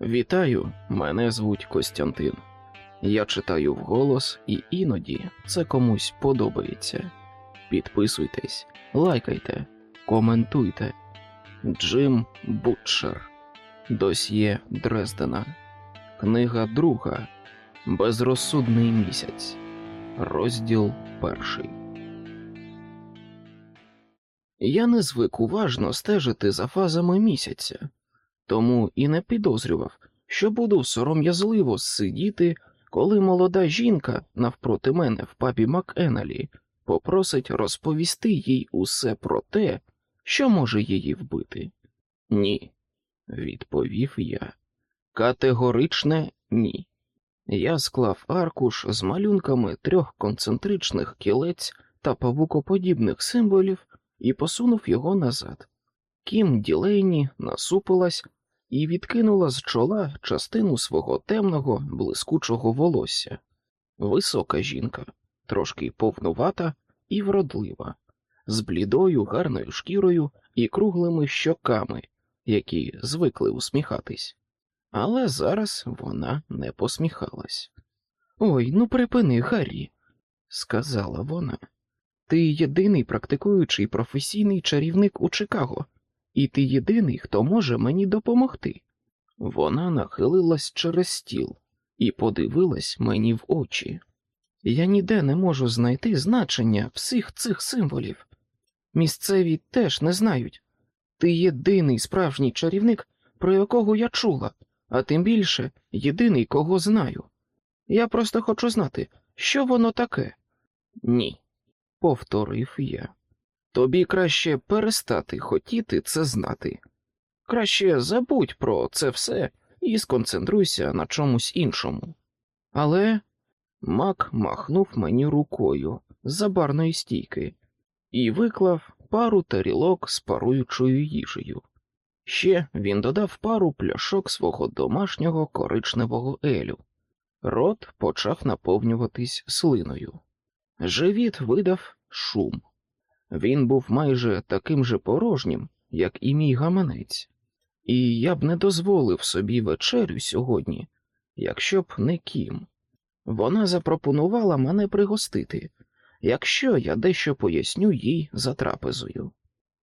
Вітаю, мене звуть Костянтин. Я читаю вголос, і іноді це комусь подобається. Підписуйтесь, лайкайте, коментуйте. Джим Бутчер. Досьє Дрездена. Книга друга. Безрозсудний місяць. Розділ перший. Я не звик уважно стежити за фазами місяця, тому і не підозрював, що буду сором'язливо сидіти, коли молода жінка навпроти мене в пабі Макеналі попросить розповісти їй усе про те, що може її вбити. Ні, відповів я. Категоричне ні. Я склав аркуш з малюнками трьох концентричних кілець та павукоподібних символів і посунув його назад. Кім Ділейні насупилась і відкинула з чола частину свого темного, блискучого волосся. Висока жінка, трошки повнувата і вродлива, з блідою гарною шкірою і круглими щоками, які звикли усміхатись. Але зараз вона не посміхалась. Ой, ну припини, Гаррі, сказала вона. Ти єдиний практикуючий професійний чарівник у Чикаго, і ти єдиний, хто може мені допомогти. Вона нахилилась через стіл і подивилась мені в очі. Я ніде не можу знайти значення всіх цих символів. Місцеві теж не знають. Ти єдиний справжній чарівник, про якого я чула, а тим більше єдиний, кого знаю. Я просто хочу знати, що воно таке. Ні, повторив я. Тобі краще перестати хотіти це знати. Краще забудь про це все і сконцентруйся на чомусь іншому. Але Мак махнув мені рукою з-за барної стійки і виклав пару тарілок з паруючою їжею. Ще він додав пару пляшок свого домашнього коричневого елю. Рот почав наповнюватись слиною. Живіт видав шум. Він був майже таким же порожнім, як і мій гаманець, і я б не дозволив собі вечерю сьогодні, якщо б не кім. Вона запропонувала мене пригостити, якщо я дещо поясню їй за трапезою.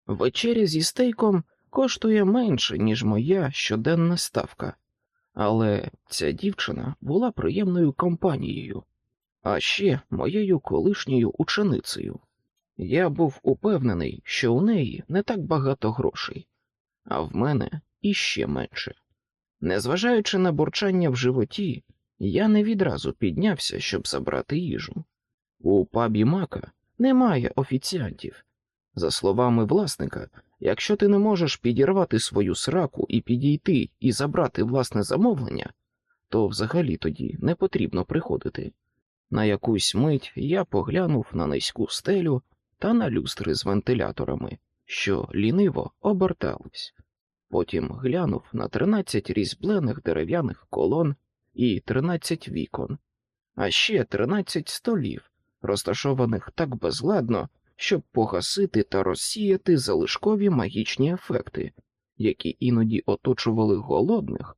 Вечеря зі стейком коштує менше, ніж моя щоденна ставка, але ця дівчина була приємною компанією, а ще моєю колишньою ученицею. Я був упевнений, що у неї не так багато грошей, а в мене іще менше. Незважаючи на бурчання в животі, я не відразу піднявся, щоб забрати їжу. У пабі мака немає офіціантів. За словами власника, якщо ти не можеш підірвати свою сраку і підійти і забрати власне замовлення, то взагалі тоді не потрібно приходити. На якусь мить я поглянув на низьку стелю та на люстри з вентиляторами, що ліниво обертались. Потім глянув на тринадцять різьблених дерев'яних колон і тринадцять вікон, а ще тринадцять столів, розташованих так безладно, щоб погасити та розсіяти залишкові магічні ефекти, які іноді оточували голодних,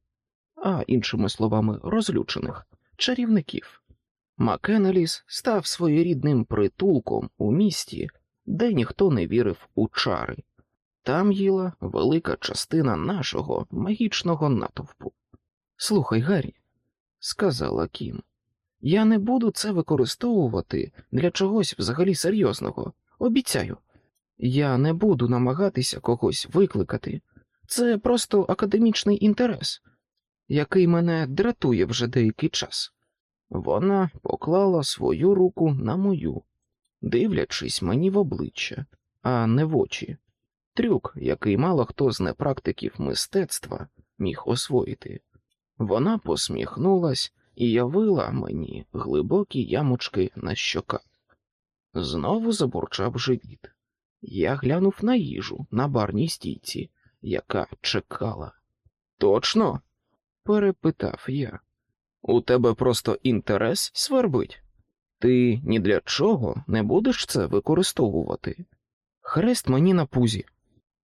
а іншими словами, розлючених чарівників. Макенеліс став своєрідним притулком у місті, де ніхто не вірив у чари. Там їла велика частина нашого магічного натовпу. Слухай, Гаррі, сказала Кім, я не буду це використовувати для чогось взагалі серйозного. Обіцяю, я не буду намагатися когось викликати. Це просто академічний інтерес, який мене дратує вже деякий час. Вона поклала свою руку на мою, дивлячись мені в обличчя, а не в очі. Трюк, який мало хто з непрактиків мистецтва міг освоїти. Вона посміхнулась і явила мені глибокі ямочки на щоках. Знову забурчав живіт. Я глянув на їжу на барній стійці, яка чекала. Точно? перепитав я. У тебе просто інтерес свербить? Ти ні для чого не будеш це використовувати? Хрест мені на пузі,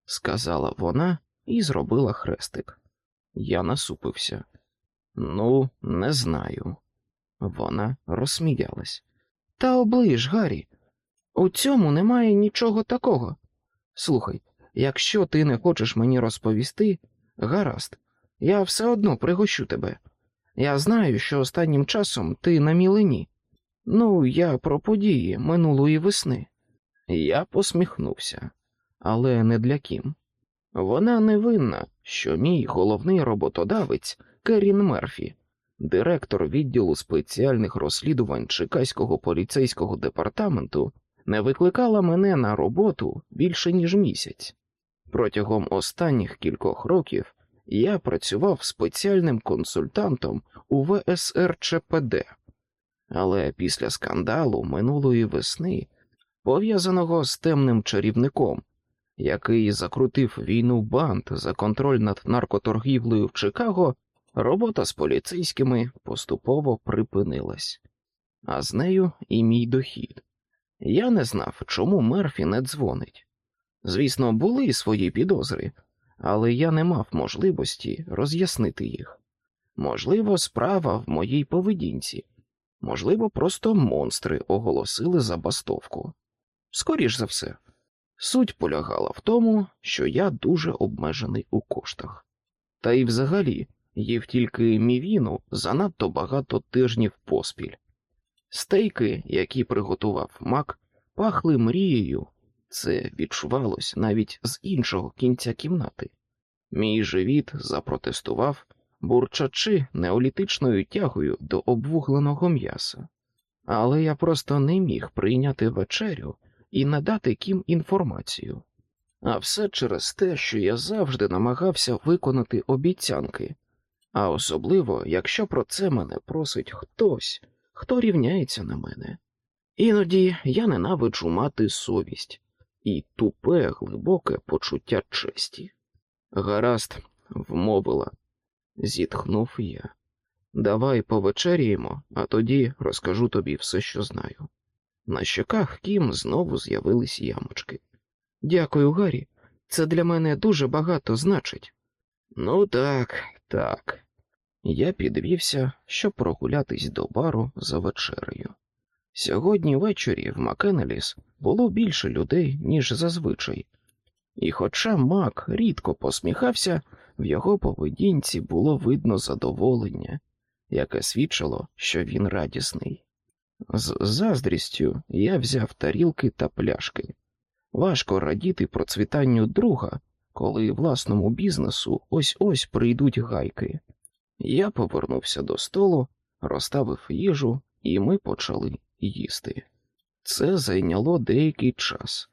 сказала вона і зробила хрестик. Я насупився. Ну, не знаю. Вона розсміялась. Та оближ, Гаррі, у цьому немає нічого такого. Слухай, якщо ти не хочеш мені розповісти, гаразд, я все одно пригощу тебе. Я знаю, що останнім часом ти на мілині. Ну, я про події минулої весни. Я посміхнувся, але не для ким. Вона не винна, що мій головний роботодавець Керін Мерфі, директор відділу спеціальних розслідувань Чикаського поліцейського департаменту, не викликала мене на роботу більше ніж місяць. Протягом останніх кількох років я працював спеціальним консультантом у ВСРЧПД, але після скандалу минулої весни, пов'язаного з темним чарівником, який закрутив війну банд за контроль над наркоторгівлею в Чикаго, робота з поліцейськими поступово припинилась, а з нею і мій дохід. Я не знав, чому Мерфі не дзвонить. Звісно, були свої підозри, але я не мав можливості роз'яснити їх. Можливо, справа в моїй поведінці, можливо, просто монстри оголосили забастовку. Скоріш за все, суть полягала в тому, що я дуже обмежений у коштах. Та й взагалі їв тільки мівіну занадто багато тижнів поспіль. Стейки, які приготував мак, пахли мрією, це відчувалось навіть з іншого кінця кімнати. Мій живіт запротестував, бурчачи неолітичною тягою до обвугленого м'яса, але я просто не міг прийняти вечерю і надати кім інформацію. А все через те, що я завжди намагався виконати обіцянки, а особливо, якщо про це мене просить хтось, хто рівняється на мене. Іноді я ненавиджу мати совість і тупе, глибоке почуття честі. Гаразд, вмовила, зітхнув я. Давай повечеряємо, а тоді розкажу тобі все, що знаю. На щоках Кім знову з'явились ямочки. Дякую, Гаррі, це для мене дуже багато значить. Ну так, так. Я підвівся, щоб прогулятись до бару за вечерею. Сьогодні ввечері в Макенеліс було більше людей, ніж зазвичай, і, хоча Мак рідко посміхався, в його поведінці було видно задоволення, яке свідчило, що він радісний. З заздрістю я взяв тарілки та пляшки. Важко радіти процвітанню друга, коли власному бізнесу ось ось прийдуть гайки. Я повернувся до столу, розставив їжу, і ми почали їсти. Це зайняло деякий час.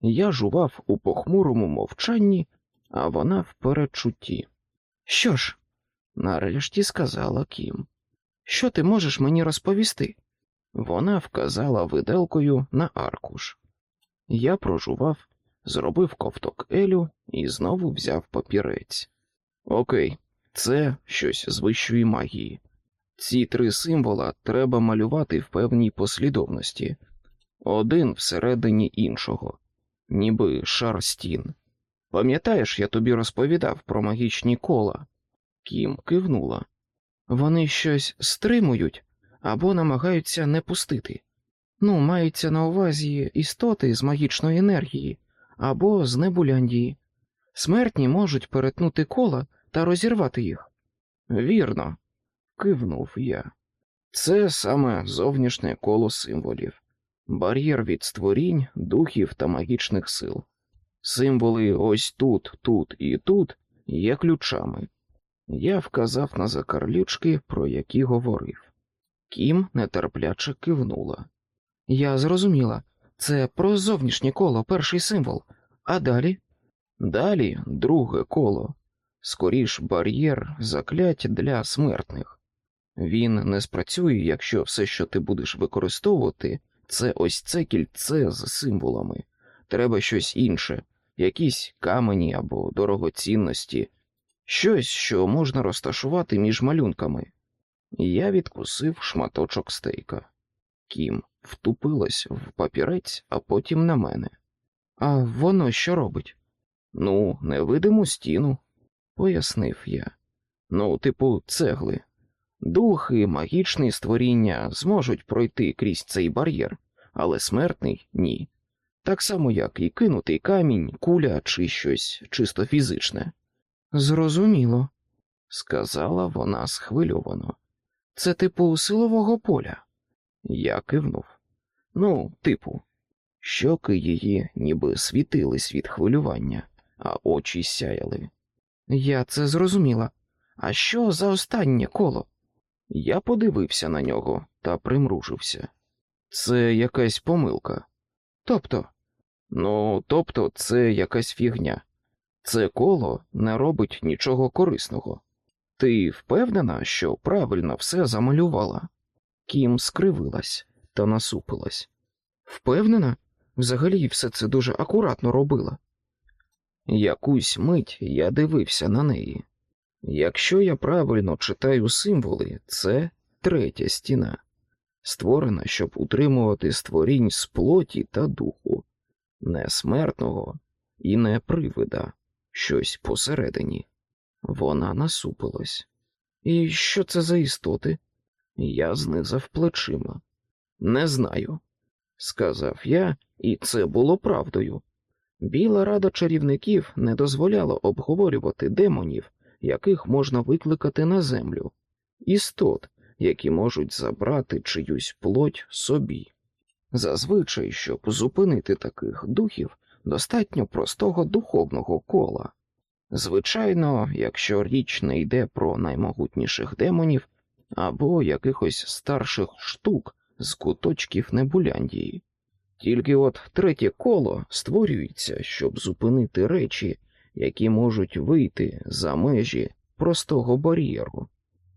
Я жував у похмурому мовчанні, а вона в передчутті. Що ж, нарешті сказала Кім, що ти можеш мені розповісти? Вона вказала виделкою на аркуш. Я прожував, зробив ковток Елю і знову взяв папірець. Окей, це щось з вищої магії. Ці три символа треба малювати в певній послідовності, один всередині іншого, ніби шар стін. Пам'ятаєш, я тобі розповідав про магічні кола? Кім кивнула. Вони щось стримують або намагаються не пустити. Ну, мається на увазі істоти з магічної енергії або з небуляндії. Смертні можуть перетнути кола та розірвати їх. Вірно, кивнув я. Це саме зовнішнє коло символів, бар'єр від створінь, духів та магічних сил. Символи ось тут, тут і тут є ключами. Я вказав на закарлючки, про які говорив. Кім нетерпляче кивнула. Я зрозуміла, це про зовнішнє коло перший символ, а далі? Далі друге коло, скоріш бар'єр заклять для смертних. Він не спрацює, якщо все, що ти будеш використовувати, це ось це кільце з символами. Треба щось інше, якісь камені або дорогоцінності, щось, що можна розташувати між малюнками. Я відкусив шматочок стейка. Кім втупилась в папірець, а потім на мене. А воно що робить? Ну, невидиму стіну, пояснив я. Ну, типу, цегли. Духи, магічні створіння зможуть пройти крізь цей бар'єр, але смертний ні. Так само, як і кинутий камінь, куля чи щось чисто фізичне. Зрозуміло, сказала вона схвильовано. Це типу силового поля. Я кивнув. Ну, типу, щоки її ніби світились від хвилювання, а очі сяяли. Я це зрозуміла. А що за останнє коло? Я подивився на нього та примружився. Це якась помилка. Тобто, ну, тобто, це якась фігня. Це коло не робить нічого корисного. Ти впевнена, що правильно все замалювала? Кім скривилась та насупилась. Впевнена, взагалі все це дуже акуратно робила. Якусь мить я дивився на неї. Якщо я правильно читаю символи, це третя стіна, створена, щоб утримувати створінь з плоті та духу, не смертного і не привида, щось посередині. Вона насупилась. І що це за істоти? Я знизав плечима. Не знаю, сказав я, і це було правдою. Біла рада чарівників не дозволяла обговорювати демонів, яких можна викликати на землю, істот, які можуть забрати чиюсь плоть собі. Зазвичай, щоб зупинити таких духів, достатньо простого духовного кола. Звичайно, якщо річ не йде про наймогутніших демонів або якихось старших штук з куточків Небуляндії. Тільки от третє коло створюється, щоб зупинити речі, які можуть вийти за межі простого бар'єру,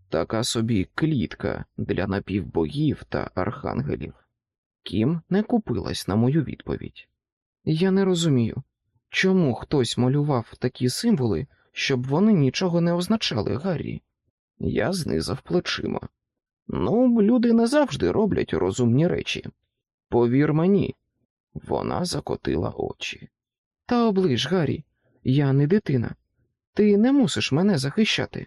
така собі клітка для напівбогів та архангелів. Кім не купилась на мою відповідь. Я не розумію, чому хтось малював такі символи, щоб вони нічого не означали, Гаррі. Я знизав плечима. Ну, люди не завжди роблять розумні речі. Повір мені, вона закотила очі. Та оближ, Гаррі, я не дитина. Ти не мусиш мене захищати.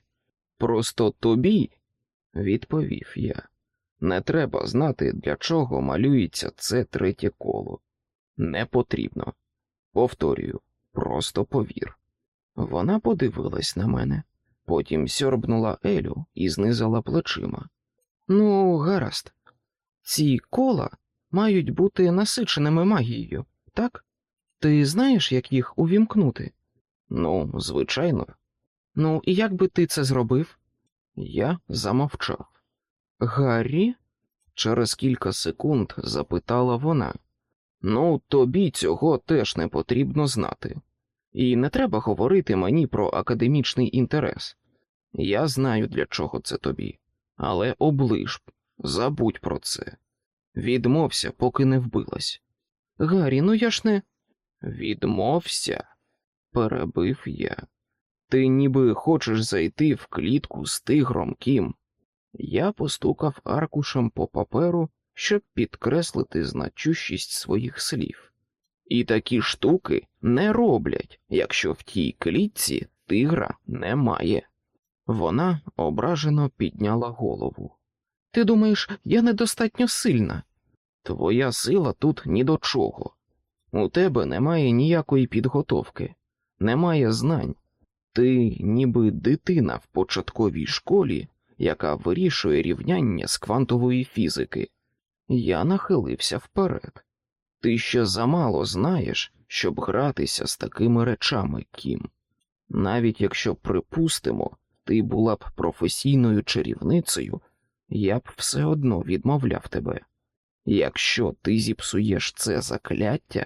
Просто тобі, відповів я. Не треба знати, для чого малюється це третє коло. Не потрібно. Повторюю, просто повір. Вона подивилась на мене, потім сьорбнула Елю і знизала плечима. Ну, гаразд, ці кола мають бути насиченими магією, так? Ти знаєш, як їх увімкнути? Ну, звичайно. Ну, і як би ти це зробив? Я замовчав. Гаррі? Через кілька секунд запитала вона. Ну, тобі цього теж не потрібно знати. І не треба говорити мені про академічний інтерес. Я знаю, для чого це тобі, але оближ, забудь про це. Відмовся, поки не вбилась. Гаррі, ну я ж не. Відмовся, перебив я. Ти ніби хочеш зайти в клітку з тигром Кім. Я постукав аркушем по паперу, щоб підкреслити значущість своїх слів. І такі штуки не роблять, якщо в тій клітці тигра немає. Вона ображено підняла голову. Ти думаєш, я недостатньо сильна? Твоя сила тут ні до чого. У тебе немає ніякої підготовки, немає знань. Ти ніби дитина в початковій школі, яка вирішує рівняння з квантової фізики. Я нахилився вперед. Ти ще замало знаєш, щоб гратися з такими речами, Кім. Навіть якщо припустимо, ти була б професійною чарівницею, я б все одно відмовляв тебе. Якщо ти зіпсуєш це закляття,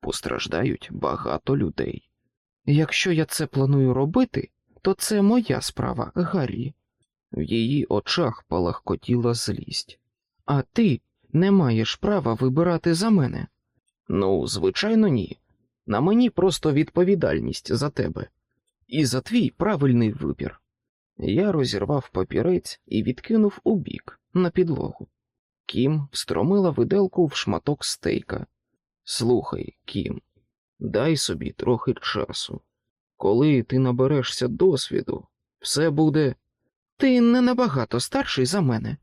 постраждають багато людей. Якщо я це планую робити, то це моя справа, Гаррі. В її очах палахкотіла злість. А ти не маєш права вибирати за мене. Ну, звичайно, ні. На мені просто відповідальність за тебе і за твій правильний вибір. Я розірвав папірець і відкинув у бік на підлогу. Кім встромила виделку в шматок стейка. Слухай, Кім, дай собі трохи часу. Коли ти наберешся досвіду, Все буде. Ти не набагато старший за мене,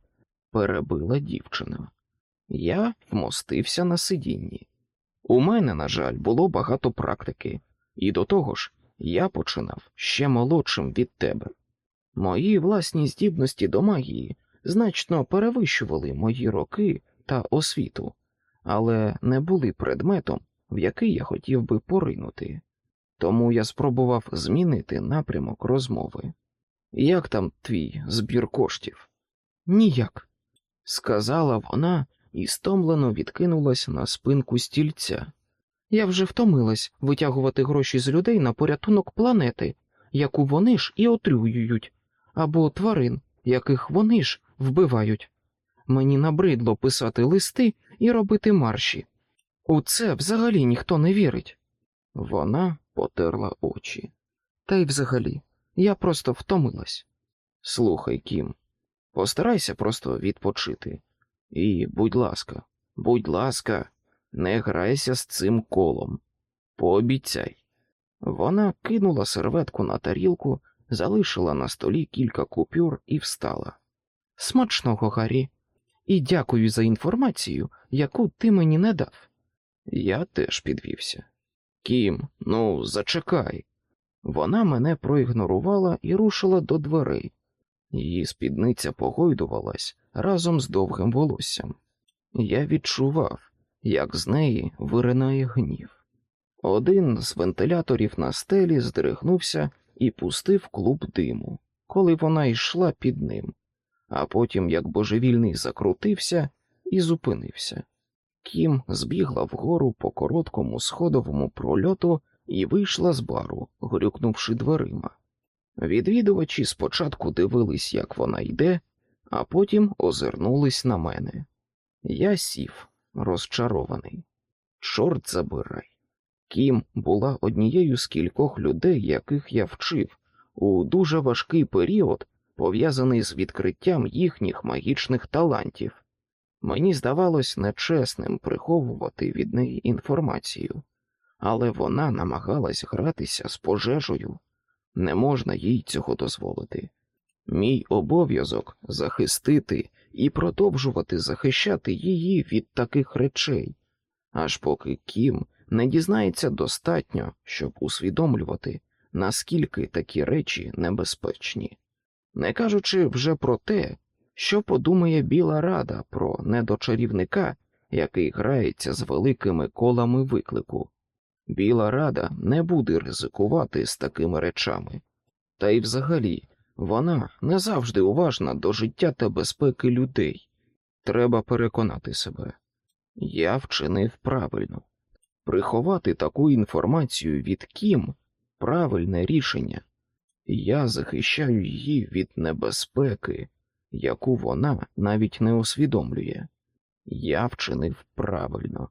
перебила дівчина. Я вмостився на сидінні. У мене, на жаль, було багато практики, і до того ж, я починав ще молодшим від тебе. Мої власні здібності до магії значно перевищували мої роки та освіту, але не були предметом, в який я хотів би поринути. Тому я спробував змінити напрямок розмови. Як там твій збір коштів? Ніяк, сказала вона і стомлено відкинулась на спинку стільця. Я вже втомилась витягувати гроші з людей на порятунок планети, яку вони ж і отруюють, або тварин, яких вони ж вбивають. Мені набридло писати листи і робити марші. У це взагалі ніхто не вірить. Вона потерла очі. Та й взагалі, я просто втомилась. Слухай, Кім, постарайся просто відпочити. І, будь ласка, будь ласка, не грайся з цим колом. Пообіцяй. Вона кинула серветку на тарілку, залишила на столі кілька купюр і встала. Смачного, Гаррі, і дякую за інформацію, яку ти мені не дав. Я теж підвівся. Кім, ну, зачекай. Вона мене проігнорувала і рушила до дверей. Її спідниця погойдувалась разом з довгим волоссям. Я відчував, як з неї виринає гнів. Один з вентиляторів на стелі здригнувся і пустив клуб диму, коли вона йшла під ним, а потім, як божевільний, закрутився і зупинився. Кім збігла вгору по короткому сходовому прольоту і вийшла з бару, грюкнувши дверима. Відвідувачі спочатку дивились, як вона йде, а потім озирнулись на мене. Я сів, розчарований. Чорт забирай. Кім була однією з кількох людей, яких я вчив, у дуже важкий період, пов'язаний з відкриттям їхніх магічних талантів. Мені здавалось нечесним приховувати від неї інформацію, але вона намагалась гратися з пожежею. Не можна їй цього дозволити. Мій обов'язок захистити і продовжувати захищати її від таких речей, аж поки Кім не дізнається достатньо, щоб усвідомлювати, наскільки такі речі небезпечні, не кажучи вже про те, що подумає Біла Рада про недочарівника, який грається з великими колами виклику. Біла Рада не буде ризикувати з такими речами, та й взагалі вона не завжди уважна до життя та безпеки людей. Треба переконати себе. Я вчинив правильно. Приховати таку інформацію від Кім правильне рішення. Я захищаю її від небезпеки, яку вона навіть не усвідомлює. Я вчинив правильно.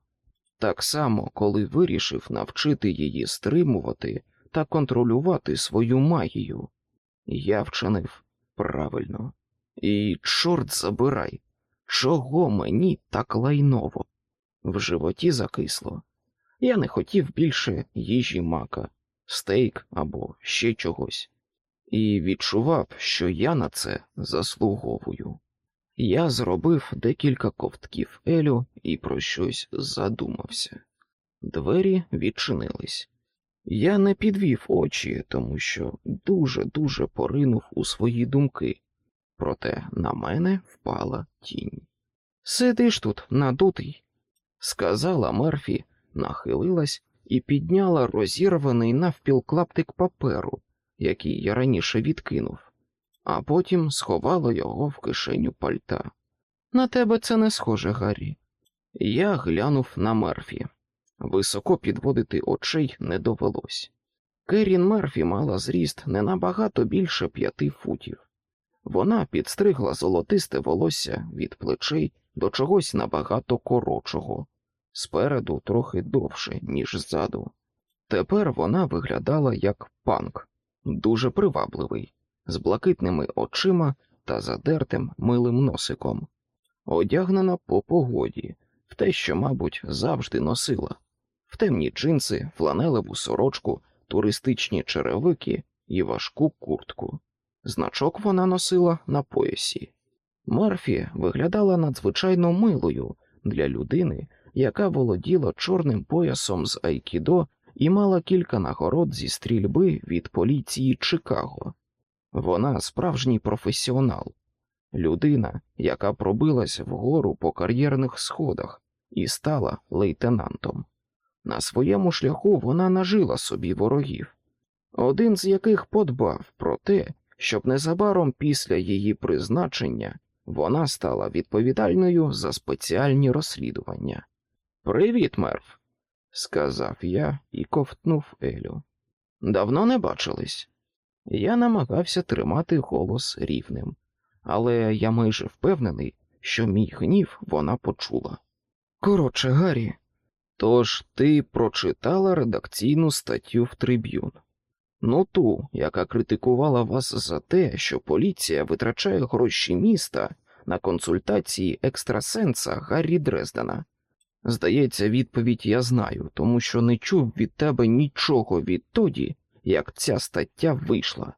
Так само, коли вирішив навчити її стримувати та контролювати свою магію. Я вчинив правильно. І, чорт забирай, чого мені так лайново? В животі закисло. Я не хотів більше їжі мака, стейк або ще чогось, і відчував, що я на це заслуговую. Я зробив декілька ковтків Елю і про щось задумався. Двері відчинились. Я не підвів очі, тому що дуже-дуже поринув у свої думки, проте на мене впала тінь. Сидиш тут, надутий, сказала Мерфі, нахилилась і підняла розірваний навпіл клаптик паперу, який я раніше відкинув, а потім сховала його в кишеню пальта. На тебе це не схоже, Гаррі. Я глянув на Мерфі. Високо підводити очей не довелось. Керін Мерфі мала зріст не набагато більше п'яти футів. Вона підстригла золотисте волосся від плечей до чогось набагато коротшого, спереду трохи довше, ніж ззаду. Тепер вона виглядала як панк, дуже привабливий, з блакитними очима та задертим милим носиком, одягнена по погоді, в те, що, мабуть, завжди носила, в темні джинси, фланелеву сорочку, туристичні черевики і важку куртку. Значок вона носила на поясі. Мерфі виглядала надзвичайно милою для людини, яка володіла чорним поясом з Айкідо і мала кілька нагород зі стрільби від поліції Чикаго. Вона справжній професіонал, людина, яка пробилась вгору по кар'єрних сходах і стала лейтенантом. На своєму шляху вона нажила собі ворогів, один з яких подбав про те, щоб незабаром після її призначення вона стала відповідальною за спеціальні розслідування. Привіт, мерф, сказав я і ковтнув Елю. Давно не бачились. Я намагався тримати голос рівним, але я майже впевнений, що мій гнів вона почула. Коротше, Гаррі, тож ти прочитала редакційну статтю в триб'юн. Ну ту, яка критикувала вас за те, що поліція витрачає гроші міста на консультації екстрасенса Гаррі Дрездена. Здається, відповідь я знаю, тому що не чув від тебе нічого відтоді, як ця стаття вийшла.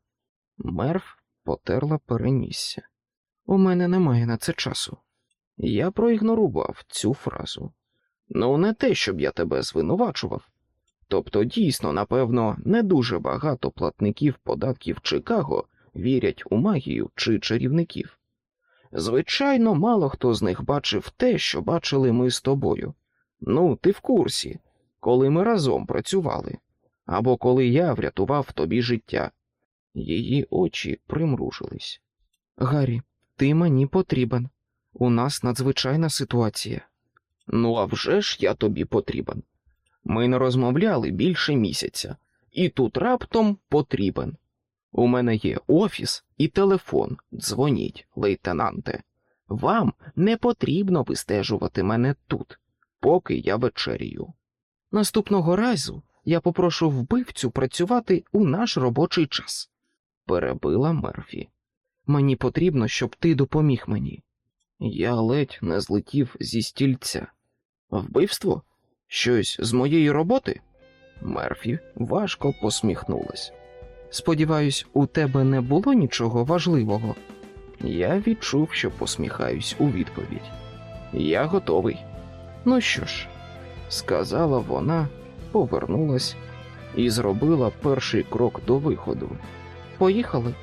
Мерф потерла перенісся. У мене немає на це часу. Я проігнорував цю фразу. Ну, не те, щоб я тебе звинувачував. Тобто, дійсно, напевно, не дуже багато платників податків Чикаго вірять у магію чи чарівників. Звичайно, мало хто з них бачив те, що бачили ми з тобою. Ну, ти в курсі, коли ми разом працювали, або коли я врятував тобі життя. Її очі примружились. Гаррі, ти мені потрібен. У нас надзвичайна ситуація. Ну, а вже ж я тобі потрібен. Ми не розмовляли більше місяця, і тут раптом потрібен. У мене є офіс і телефон. Дзвоніть, лейтенанте. Вам не потрібно вистежувати мене тут, поки я вечерію. Наступного разу я попрошу вбивцю працювати у наш робочий час, перебила Мерфі. Мені потрібно, щоб ти допоміг мені. Я ледь не злетів зі стільця. Вбивство? Щось з моєї роботи? Мерфі важко посміхнулась. Сподіваюсь, у тебе не було нічого важливого. Я відчув, що посміхаюсь у відповідь. Я готовий. Ну що ж, сказала вона, повернулась і зробила перший крок до виходу. Поїхали.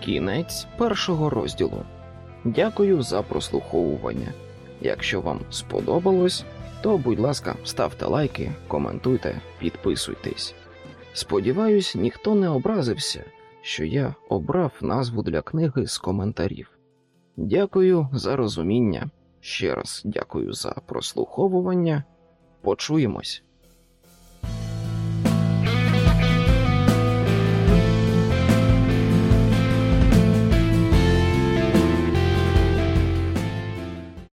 Кінець першого розділу. Дякую за прослуховування. Якщо вам сподобалось, то, будь ласка, ставте лайки, коментуйте, підписуйтесь. Сподіваюсь, ніхто не образився, що я обрав назву для книги з коментарів. Дякую за розуміння. Ще раз дякую за прослуховування. Почуємось.